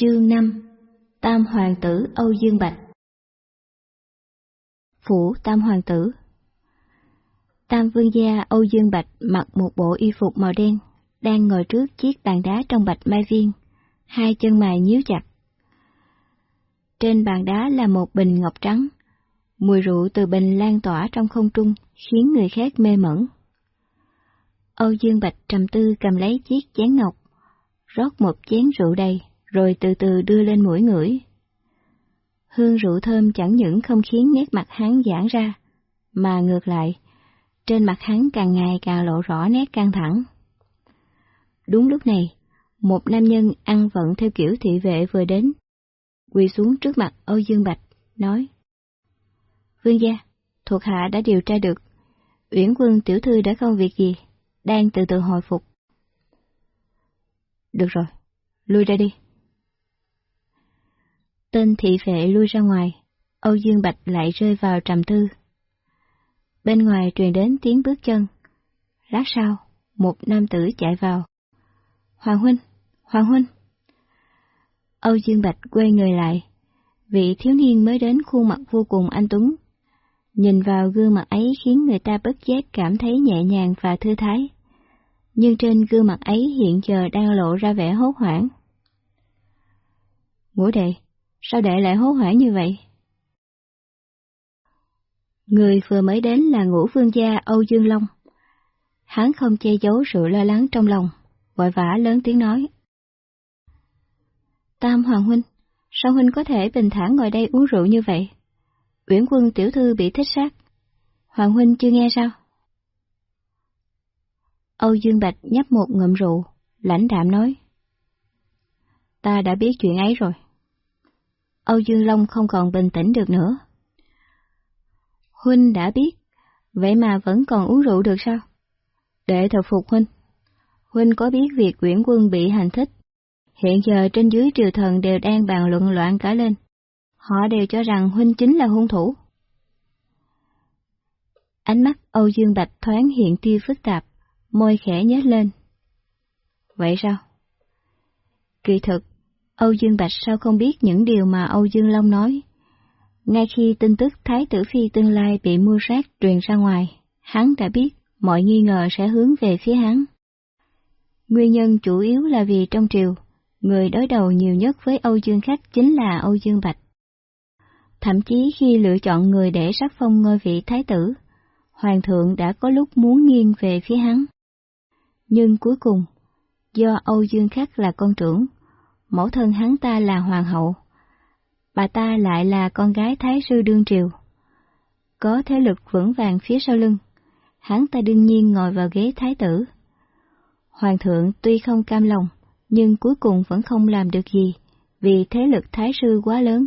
Chương 5 Tam Hoàng tử Âu Dương Bạch Phủ Tam Hoàng tử Tam Vương gia Âu Dương Bạch mặc một bộ y phục màu đen, đang ngồi trước chiếc bàn đá trong bạch mai viên, hai chân mày nhíu chặt. Trên bàn đá là một bình ngọc trắng, mùi rượu từ bình lan tỏa trong không trung khiến người khác mê mẩn. Âu Dương Bạch trầm tư cầm lấy chiếc chén ngọc, rót một chén rượu đầy, rồi từ từ đưa lên mũi ngửi. Hương rượu thơm chẳng những không khiến nét mặt hắn giãn ra, mà ngược lại, trên mặt hắn càng ngày càng lộ rõ nét căng thẳng. Đúng lúc này, một nam nhân ăn vận theo kiểu thị vệ vừa đến, quỳ xuống trước mặt Âu Dương Bạch, nói Vương gia, thuộc hạ đã điều tra được, Uyển quân tiểu thư đã không việc gì, đang từ từ hồi phục. Được rồi, lui ra đi. Tên thị vệ lui ra ngoài, Âu Dương Bạch lại rơi vào trầm tư. Bên ngoài truyền đến tiếng bước chân. Lát sau, một nam tử chạy vào. Hoàng huynh, Hoàng huynh. Âu Dương Bạch quay người lại. Vị thiếu niên mới đến khuôn mặt vô cùng anh tuấn. Nhìn vào gương mặt ấy khiến người ta bất giác cảm thấy nhẹ nhàng và thư thái. Nhưng trên gương mặt ấy hiện giờ đang lộ ra vẻ hốt hoảng. Ngũ đệ, sao đệ lại hốt hoảng như vậy? Người vừa mới đến là ngũ vương gia Âu Dương Long. Hắn không che giấu sự lo lắng trong lòng, vội vã lớn tiếng nói. Tam Hoàng Huynh, sao Huynh có thể bình thản ngồi đây uống rượu như vậy? Uyển quân tiểu thư bị thích sát. Hoàng Huynh chưa nghe sao? Âu Dương Bạch nhấp một ngụm rượu, lãnh đạm nói. Ta đã biết chuyện ấy rồi. Âu Dương Long không còn bình tĩnh được nữa. Huynh đã biết, vậy mà vẫn còn uống rượu được sao? Để thật phục Huynh. Huynh có biết việc Nguyễn Quân bị hành thích? Hiện giờ trên dưới triều thần đều đang bàn luận loạn cả lên. Họ đều cho rằng Huynh chính là hung thủ. Ánh mắt Âu Dương Bạch thoáng hiện tia phức tạp, môi khẽ nhếch lên. Vậy sao? Kỳ thực, Âu Dương Bạch sao không biết những điều mà Âu Dương Long nói? Ngay khi tin tức Thái tử Phi tương lai bị mua sát truyền ra ngoài, hắn đã biết mọi nghi ngờ sẽ hướng về phía hắn. Nguyên nhân chủ yếu là vì trong triều, người đối đầu nhiều nhất với Âu Dương Khách chính là Âu Dương Bạch. Thậm chí khi lựa chọn người để sắc phong ngôi vị thái tử, Hoàng thượng đã có lúc muốn nghiêng về phía hắn. Nhưng cuối cùng, do Âu Dương Khắc là con trưởng, mẫu thân hắn ta là hoàng hậu, bà ta lại là con gái thái sư đương triều. Có thế lực vững vàng phía sau lưng, hắn ta đương nhiên ngồi vào ghế thái tử. Hoàng thượng tuy không cam lòng, nhưng cuối cùng vẫn không làm được gì, vì thế lực thái sư quá lớn.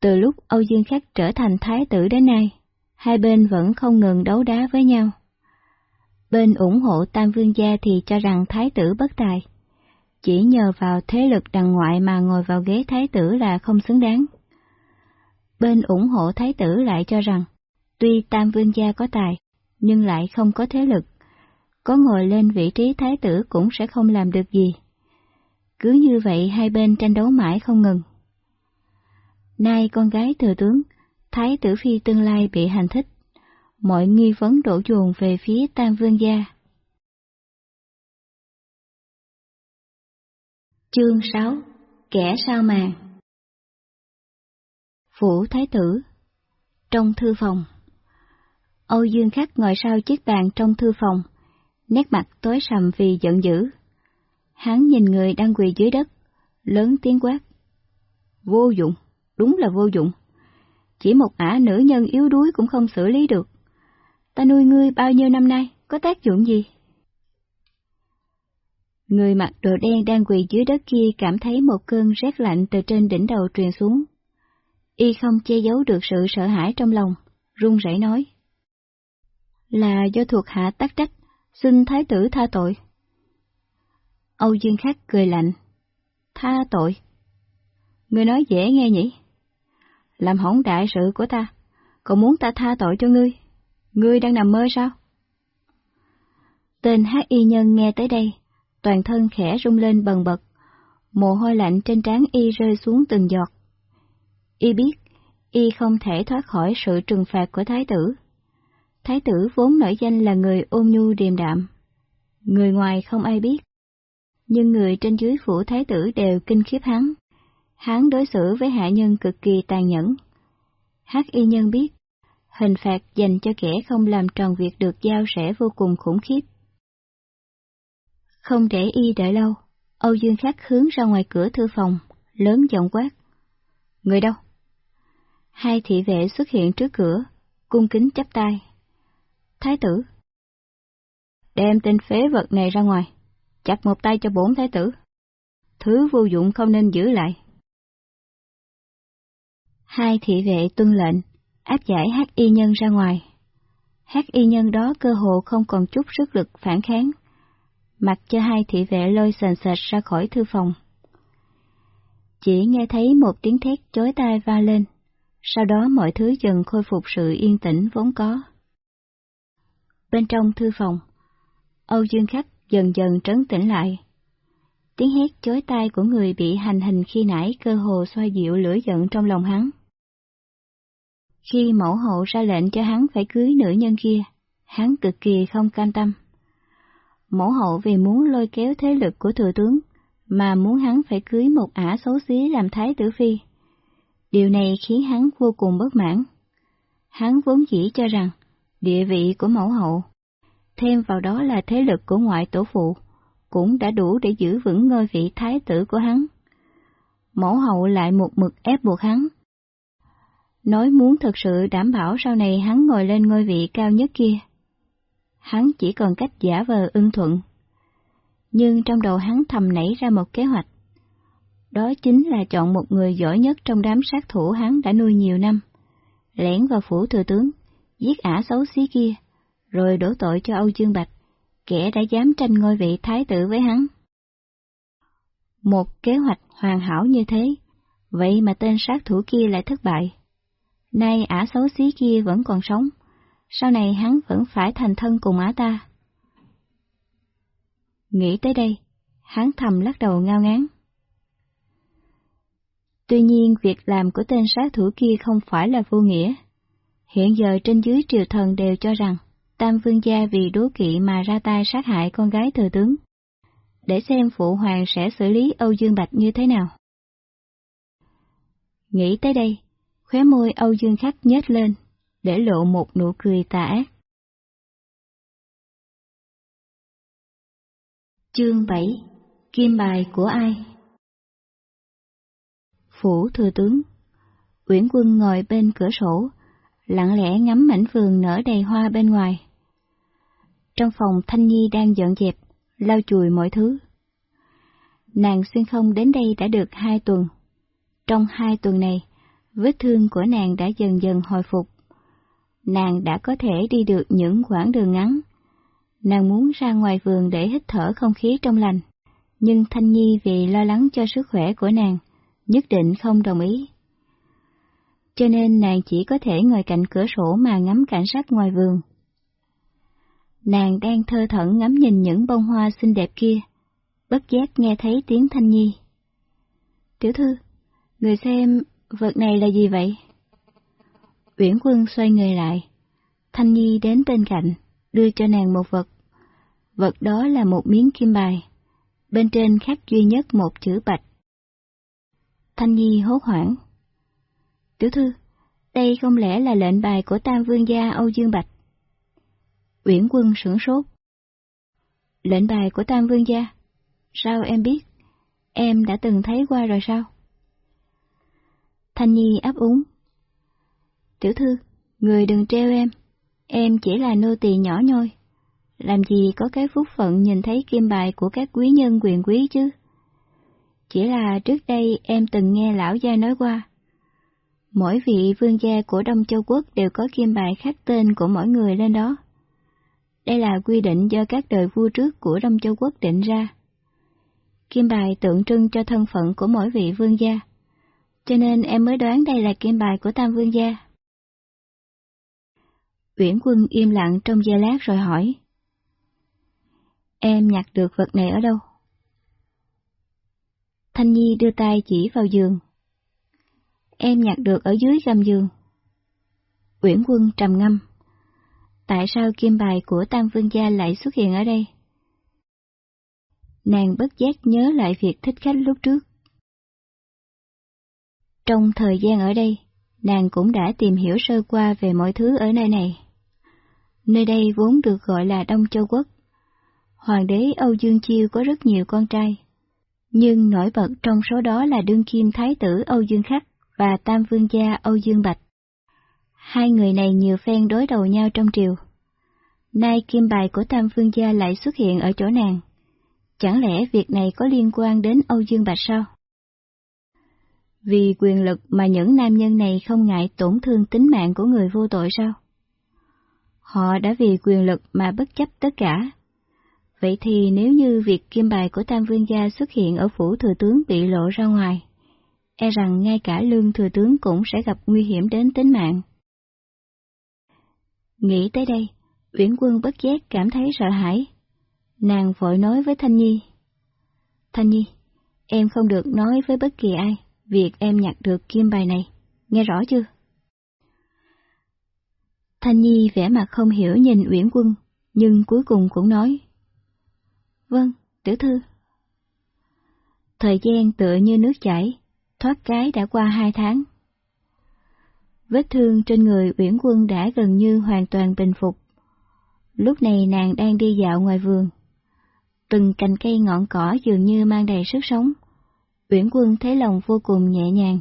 Từ lúc Âu Dương Khắc trở thành thái tử đến nay, hai bên vẫn không ngừng đấu đá với nhau. Bên ủng hộ Tam Vương gia thì cho rằng thái tử bất tài, chỉ nhờ vào thế lực đằng ngoại mà ngồi vào ghế thái tử là không xứng đáng. Bên ủng hộ thái tử lại cho rằng, tuy Tam Vương gia có tài, nhưng lại không có thế lực, có ngồi lên vị trí thái tử cũng sẽ không làm được gì. Cứ như vậy hai bên tranh đấu mãi không ngừng. Nay con gái thừa tướng, thái tử phi tương lai bị hành thích, mọi nghi vấn đổ dồn về phía Tam Vương gia. Chương 6 Kẻ sao màn Phủ Thái Tử Trong thư phòng Âu Dương Khắc ngồi sau chiếc bàn trong thư phòng, nét mặt tối sầm vì giận dữ. Hắn nhìn người đang quỳ dưới đất, lớn tiếng quát. Vô dụng, đúng là vô dụng. Chỉ một ả nữ nhân yếu đuối cũng không xử lý được. Ta nuôi ngươi bao nhiêu năm nay, có tác dụng gì? Người mặc đồ đen đang quỳ dưới đất kia cảm thấy một cơn rét lạnh từ trên đỉnh đầu truyền xuống. Y không che giấu được sự sợ hãi trong lòng, run rẩy nói. Là do thuộc hạ tắc trách, xin thái tử tha tội. Âu Dương Khắc cười lạnh. Tha tội? Ngươi nói dễ nghe nhỉ? Làm hỏng đại sự của ta, còn muốn ta tha tội cho ngươi? Ngươi đang nằm mơ sao? Tên hát y nhân nghe tới đây, toàn thân khẽ rung lên bần bật, Mồ hôi lạnh trên trán y rơi xuống từng giọt. Y biết, y không thể thoát khỏi sự trừng phạt của thái tử. Thái tử vốn nổi danh là người ôn nhu điềm đạm. Người ngoài không ai biết, nhưng người trên dưới phủ thái tử đều kinh khiếp hắn. Hắn đối xử với hạ nhân cực kỳ tàn nhẫn. Hắc y nhân biết, hình phạt dành cho kẻ không làm tròn việc được giao sẽ vô cùng khủng khiếp. Không để y đợi lâu, Âu Dương Khắc hướng ra ngoài cửa thư phòng, lớn giọng quát. Người đâu? Hai thị vệ xuất hiện trước cửa, cung kính chắp tay. Thái tử. Đem tên phế vật này ra ngoài, chặt một tay cho bốn thái tử. Thứ vô dụng không nên giữ lại. Hai thị vệ tuân lệnh, áp giải hát y nhân ra ngoài. Hát y nhân đó cơ hồ không còn chút sức lực phản kháng, mặc cho hai thị vệ lôi sền sệt ra khỏi thư phòng. Chỉ nghe thấy một tiếng thét chối tai va lên, sau đó mọi thứ dần khôi phục sự yên tĩnh vốn có. Bên trong thư phòng, Âu Dương Khắc dần dần trấn tĩnh lại. Tiếng hét chối tai của người bị hành hình khi nãy cơ hồ xoa dịu lửa giận trong lòng hắn. Khi mẫu hậu ra lệnh cho hắn phải cưới nữ nhân kia, hắn cực kỳ không cam tâm. Mẫu hậu vì muốn lôi kéo thế lực của thừa tướng, mà muốn hắn phải cưới một ả xấu xí làm thái tử phi. Điều này khiến hắn vô cùng bất mãn. Hắn vốn chỉ cho rằng, địa vị của mẫu hậu, thêm vào đó là thế lực của ngoại tổ phụ, cũng đã đủ để giữ vững ngôi vị thái tử của hắn. Mẫu hậu lại một mực ép buộc hắn. Nói muốn thực sự đảm bảo sau này hắn ngồi lên ngôi vị cao nhất kia, hắn chỉ còn cách giả vờ ưng thuận. Nhưng trong đầu hắn thầm nảy ra một kế hoạch. Đó chính là chọn một người giỏi nhất trong đám sát thủ hắn đã nuôi nhiều năm, lẻn vào phủ thừa tướng, giết ả xấu xí kia, rồi đổ tội cho Âu Dương Bạch, kẻ đã dám tranh ngôi vị thái tử với hắn. Một kế hoạch hoàn hảo như thế, vậy mà tên sát thủ kia lại thất bại. Nay ả xấu xí kia vẫn còn sống, sau này hắn vẫn phải thành thân cùng á ta. Nghĩ tới đây, hắn thầm lắc đầu ngao ngán. Tuy nhiên việc làm của tên sát thủ kia không phải là vô nghĩa. Hiện giờ trên dưới triều thần đều cho rằng Tam Vương gia vì đố kỵ mà ra tay sát hại con gái thừa tướng. Để xem phụ hoàng sẽ xử lý Âu Dương Bạch như thế nào. Nghĩ tới đây, khóe môi Âu Dương Khắc nhếch lên, để lộ một nụ cười ác. Chương 7 Kim bài của ai? Phủ thừa tướng Uyển quân ngồi bên cửa sổ, lặng lẽ ngắm mảnh vườn nở đầy hoa bên ngoài. Trong phòng Thanh Nhi đang dọn dẹp, lau chùi mọi thứ. Nàng xuyên không đến đây đã được hai tuần. Trong hai tuần này, vết thương của nàng đã dần dần hồi phục nàng đã có thể đi được những quãng đường ngắn. Nàng muốn ra ngoài vườn để hít thở không khí trong lành, nhưng Thanh Nhi vì lo lắng cho sức khỏe của nàng, nhất định không đồng ý. Cho nên nàng chỉ có thể ngồi cạnh cửa sổ mà ngắm cảnh sát ngoài vườn. Nàng đang thơ thẩn ngắm nhìn những bông hoa xinh đẹp kia, bất giác nghe thấy tiếng Thanh Nhi. Tiểu thư, người xem, vật này là gì vậy? Uyển Quân xoay người lại. Thanh Nhi đến bên cạnh, đưa cho nàng một vật. Vật đó là một miếng kim bài. Bên trên khắc duy nhất một chữ bạch. Thanh Nhi hốt hoảng. Tiểu thư, đây không lẽ là lệnh bài của Tam Vương gia Âu Dương Bạch? Uyển Quân sửng sốt. Lệnh bài của Tam Vương gia? Sao em biết? Em đã từng thấy qua rồi sao? Thanh Nhi ấp úng, Tiểu thư, người đừng treo em, em chỉ là nô tỳ nhỏ nhoi. Làm gì có cái phúc phận nhìn thấy kim bài của các quý nhân quyền quý chứ? Chỉ là trước đây em từng nghe lão gia nói qua. Mỗi vị vương gia của Đông Châu Quốc đều có kim bài khắc tên của mỗi người lên đó. Đây là quy định do các đời vua trước của Đông Châu Quốc định ra. Kim bài tượng trưng cho thân phận của mỗi vị vương gia, cho nên em mới đoán đây là kim bài của Tam Vương gia. Uyển Quân im lặng trong giây lát rồi hỏi. Em nhặt được vật này ở đâu? Thanh Nhi đưa tay chỉ vào giường. Em nhặt được ở dưới gầm giường. Uyển Quân trầm ngâm. Tại sao kim bài của Tam Vương Gia lại xuất hiện ở đây? Nàng bất giác nhớ lại việc thích khách lúc trước. Trong thời gian ở đây, nàng cũng đã tìm hiểu sơ qua về mọi thứ ở nơi này. Nơi đây vốn được gọi là Đông Châu Quốc. Hoàng đế Âu Dương Chiêu có rất nhiều con trai, nhưng nổi bật trong số đó là đương kim thái tử Âu Dương Khắc và tam vương gia Âu Dương Bạch. Hai người này nhiều phen đối đầu nhau trong triều. Nay kim bài của tam vương gia lại xuất hiện ở chỗ nàng. Chẳng lẽ việc này có liên quan đến Âu Dương Bạch sao? Vì quyền lực mà những nam nhân này không ngại tổn thương tính mạng của người vô tội sao? Họ đã vì quyền lực mà bất chấp tất cả. Vậy thì nếu như việc kim bài của Tam Vương Gia xuất hiện ở phủ thừa tướng bị lộ ra ngoài, e rằng ngay cả lương thừa tướng cũng sẽ gặp nguy hiểm đến tính mạng. Nghĩ tới đây, Uyển Quân bất giác cảm thấy sợ hãi. Nàng vội nói với Thanh Nhi. Thanh Nhi, em không được nói với bất kỳ ai việc em nhặt được kim bài này, nghe rõ chưa? Thanh Nhi vẻ mặt không hiểu nhìn Uyển Quân, nhưng cuối cùng cũng nói. Vâng, tiểu thư. Thời gian tựa như nước chảy, thoát cái đã qua hai tháng. Vết thương trên người Uyển Quân đã gần như hoàn toàn bình phục. Lúc này nàng đang đi dạo ngoài vườn. Từng cành cây ngọn cỏ dường như mang đầy sức sống. Uyển Quân thấy lòng vô cùng nhẹ nhàng.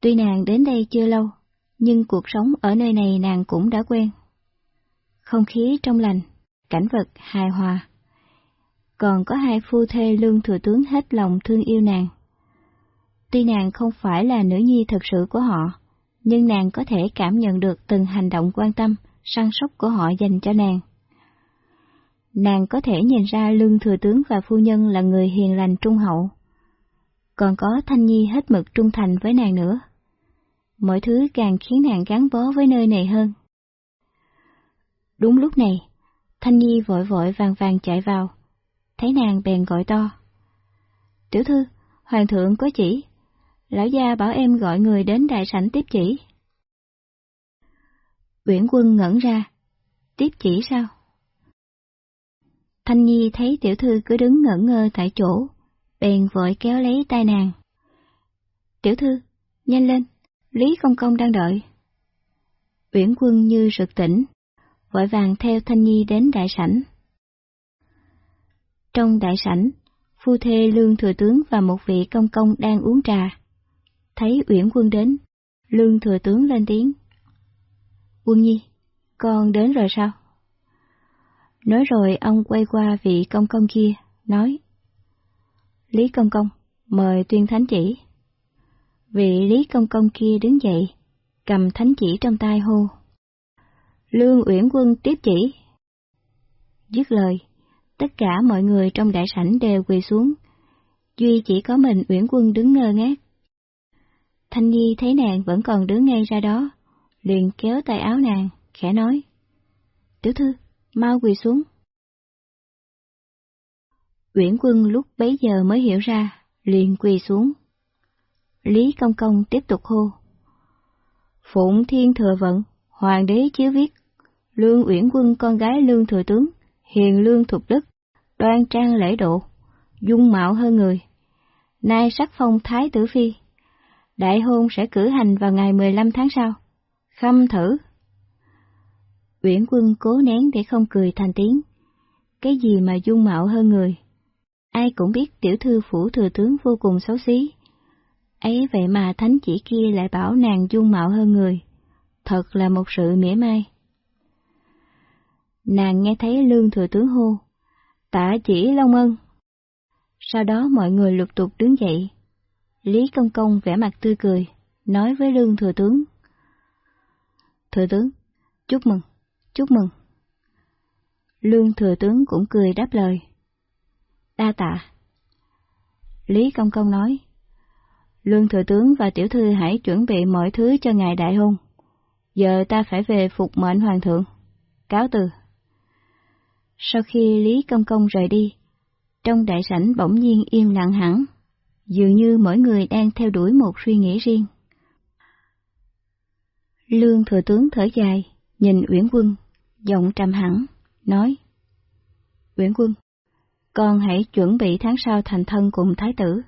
Tuy nàng đến đây chưa lâu, nhưng cuộc sống ở nơi này nàng cũng đã quen. Không khí trong lành, cảnh vật hài hòa. Còn có hai phu thê lương thừa tướng hết lòng thương yêu nàng. Tuy nàng không phải là nữ nhi thật sự của họ, nhưng nàng có thể cảm nhận được từng hành động quan tâm, săn sóc của họ dành cho nàng. Nàng có thể nhìn ra lương thừa tướng và phu nhân là người hiền lành trung hậu. Còn có Thanh Nhi hết mực trung thành với nàng nữa. Mọi thứ càng khiến nàng gắn bó với nơi này hơn. Đúng lúc này, Thanh Nhi vội vội vàng vàng chạy vào, thấy nàng bèn gọi to. Tiểu thư, hoàng thượng có chỉ, lão gia bảo em gọi người đến đại sảnh tiếp chỉ. Uyển quân ngẩn ra, tiếp chỉ sao? Thanh Nhi thấy tiểu thư cứ đứng ngẩn ngơ tại chỗ, bèn vội kéo lấy tay nàng. Tiểu thư, nhanh lên, Lý Công Công đang đợi. Uyển quân như rực tỉnh, vội vàng theo Thanh Nhi đến đại sảnh. Trong đại sảnh, phu thê lương thừa tướng và một vị công công đang uống trà. Thấy Uyển Quân đến, lương thừa tướng lên tiếng. Quân Nhi, con đến rồi sao? Nói rồi ông quay qua vị công công kia, nói. Lý công công, mời tuyên thánh chỉ. Vị Lý công công kia đứng dậy, cầm thánh chỉ trong tay hô. Lương Uyển Quân tiếp chỉ. Dứt lời, tất cả mọi người trong đại sảnh đều quỳ xuống, duy chỉ có mình Uyển Quân đứng ngơ ngác. Thanh Nhi thấy nàng vẫn còn đứng ngay ra đó, liền kéo tay áo nàng, khẽ nói. Tiểu thư, mau quỳ xuống. Uyển Quân lúc bấy giờ mới hiểu ra, liền quỳ xuống. Lý Công Công tiếp tục hô. Phụng Thiên Thừa Vận, Hoàng đế chiếu viết, Lương Uyển Quân con gái Lương Thừa Tướng, hiền lương thục đức, đoan trang lễ độ, dung mạo hơn người. Nay sắc phong Thái Tử Phi, đại hôn sẽ cử hành vào ngày 15 tháng sau. Khâm thử. Uyển Quân cố nén để không cười thành tiếng. Cái gì mà dung mạo hơn người? Ai cũng biết tiểu thư phủ thừa tướng vô cùng xấu xí. Ấy vậy mà thánh chỉ kia lại bảo nàng dung mạo hơn người. Thật là một sự mỉa mai. Nàng nghe thấy lương thừa tướng hô. Tạ chỉ Long Ân. Sau đó mọi người lục tục đứng dậy. Lý Công Công vẻ mặt tươi cười, nói với lương thừa tướng. Thừa tướng, chúc mừng, chúc mừng. Lương thừa tướng cũng cười đáp lời. Đa tạ. Lý Công Công nói. Lương thừa tướng và tiểu thư hãy chuẩn bị mọi thứ cho ngài đại hôn. Giờ ta phải về phục mệnh hoàng thượng. Cáo từ. Sau khi Lý Công Công rời đi, trong đại sảnh bỗng nhiên im lặng hẳn, dường như mỗi người đang theo đuổi một suy nghĩ riêng. Lương thừa tướng thở dài, nhìn Uyển Quân, giọng trầm hẳn, nói Uyển Quân, con hãy chuẩn bị tháng sau thành thân cùng thái tử.